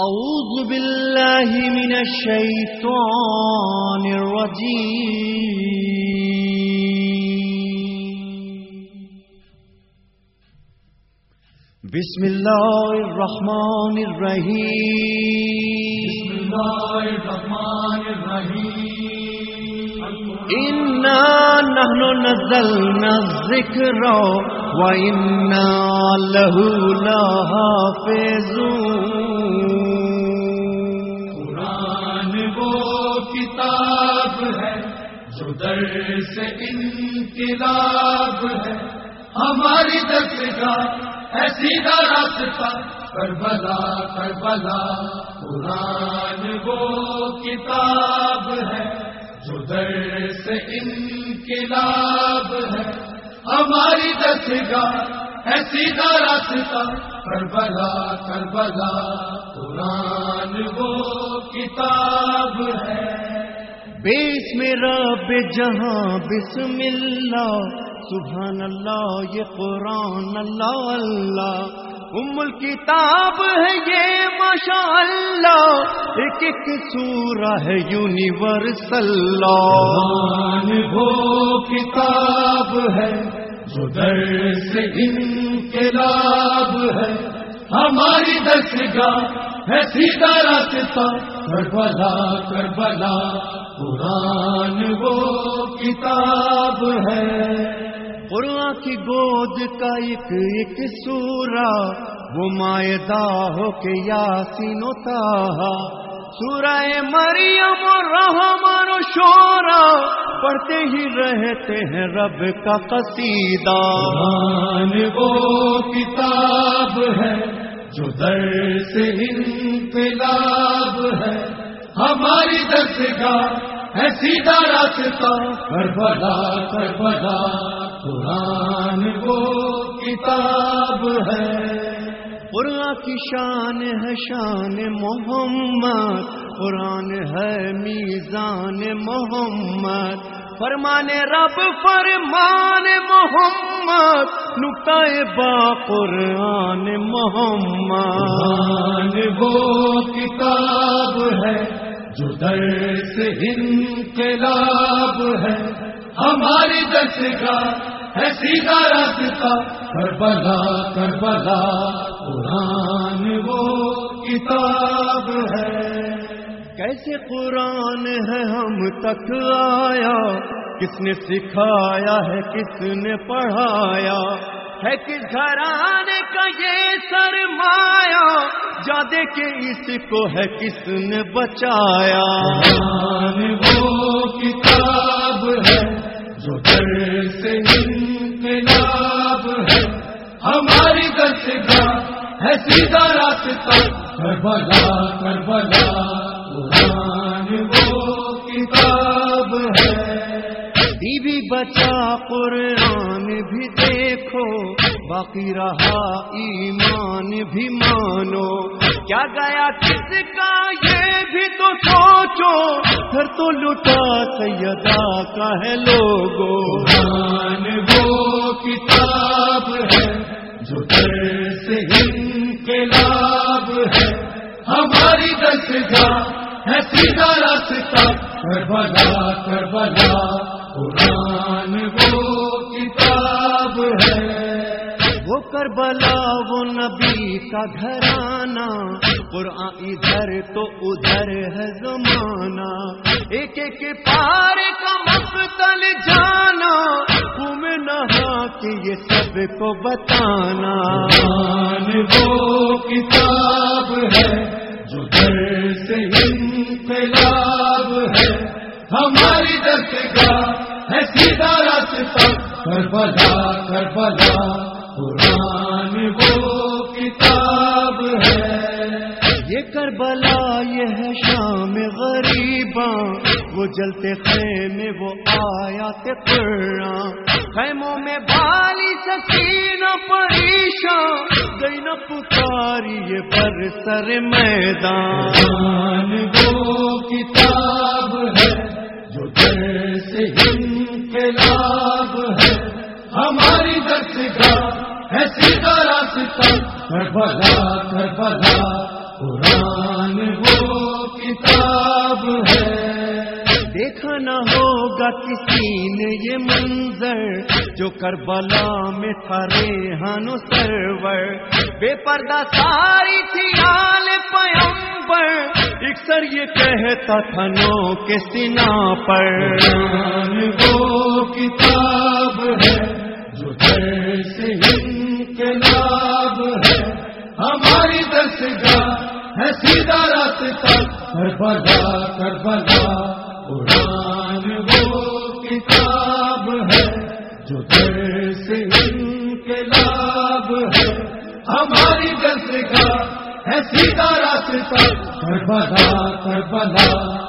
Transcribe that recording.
أعوذ بالله من الشيطان الرجيم. بسم الله الرحمن الرحيم. بسم الله الرحمن الرحيم. إنا نحن نزلنا الذكر وإنا له لحافظون قرآن وہ کتاب ہے جو در سے انقلاب ہے۔ ہماری دستگاہ ہے سیدھا راستہ کربلا کربلا۔ قرآن وہ کتاب ہے جو در سے انقلاب ہے۔ ہماری دستگاہ ہے سیدھا راستہ۔ کربلا کربلا قرآن وہ کتاب ہے۔ بسم رب جہاں بسم اللہ سبحان اللہ یہ قرآن اللہ اللہ۔ ام الکتاب ہے یہ ماشاء اللہ ایک ایک سورہ ہے یونیورسل قرآن وہ کتاب ہے۔ جو در سے انقلاب ہے۔ ہماری دستگاہ ہے سیدھا راستہ۔ کربلا کربلا، قرآن وہ کتاب ہے۔ قرآن کی گود کا ایک ایک سورہ، وہ مائدہ ہو کے یاسین و تاہا سورہ مریم و رحمان و شورا پڑھتے ہی رہتے ہیں رب کا قصیدہ۔ قرآن وہ کتاب ہے جو در سے انقلاب ہے۔ ہماری دستگاہ ہے سیدھا راستہ۔ کربلا کربلا، قرآن وہ کتاب ہے۔ قرآن کی شان ہے شان محمد، قرآن ہے میزان محمد۔ فرمان رب، فرمان محمد۔ نقطہ با، قرآن محمد۔ وہ کتاب ہے جو در سے انقلاب ہے، ہماری دستگاہ ہے سیدھا راستہ کربلا کربلا قرآن وہ کتاب ہے۔ کیسے قرآن ہے ہم تک آیا؟ کس نے سکھایا ہے کس نے پڑھایا؟ ہے کس گھرانے کا یہ سرمایا جادے کے اس کو ہے کس نے بچایا؟ قرآن وہ کتاب ہے جو در سے سیدھا راستہ کربلا کربلا قرآن وہ کتاب ہے۔ بچا قرآن بھی دیکھو باقی رہا ایمان بھی مانو۔ کیا گیا کس کا یہ بھی تو سوچو پھر تو لٹا سیدا کا ہے لوگو۔ قرآن وہ کتاب ہماری دستگاہ ہے سیدھا راستہ۔ کربلا کربلا، قرآن وہ کتاب ہے۔ وہ کربلا، وہ نبی کا گھرانہ۔ قرآن ادھر تو ادھر ہے زمانہ۔ ایک ایک پار کا مقتل جانا۔ تم نہا کے یہ سب کو بتانا۔ کربلا کربلا قرآن وہ کتاب ہے۔ یہ کربلا یہ ہے شام غریباں۔ وہ جلتے خیمے وہ آیا تھے خیموں میں بالی سکینہ پریشان گئی نہ پکاری یہ پر سر میدان۔ قرآن وہ کتاب سیدھا راستہ کربلا کربلا قرآن وہ کتاب ہے دیکھا نہ ہوگا کسی نے یہ منظر جو کربلا میں تھا ریحان و سرور۔ بے پردہ ساری تھی آل پیمبر اکثر یہ کہتا تھا نو کے سنا پر۔ وہ کتاب ہے جو سے انقلاب سیدھا ہے سیدھا راستہ، کربلا کربلا، قرآن وہ کتاب ہے جو گھر سے انقلاب ہے۔ ہماری دستگاہ ہے سیدھا راستہ، کربلا کربلا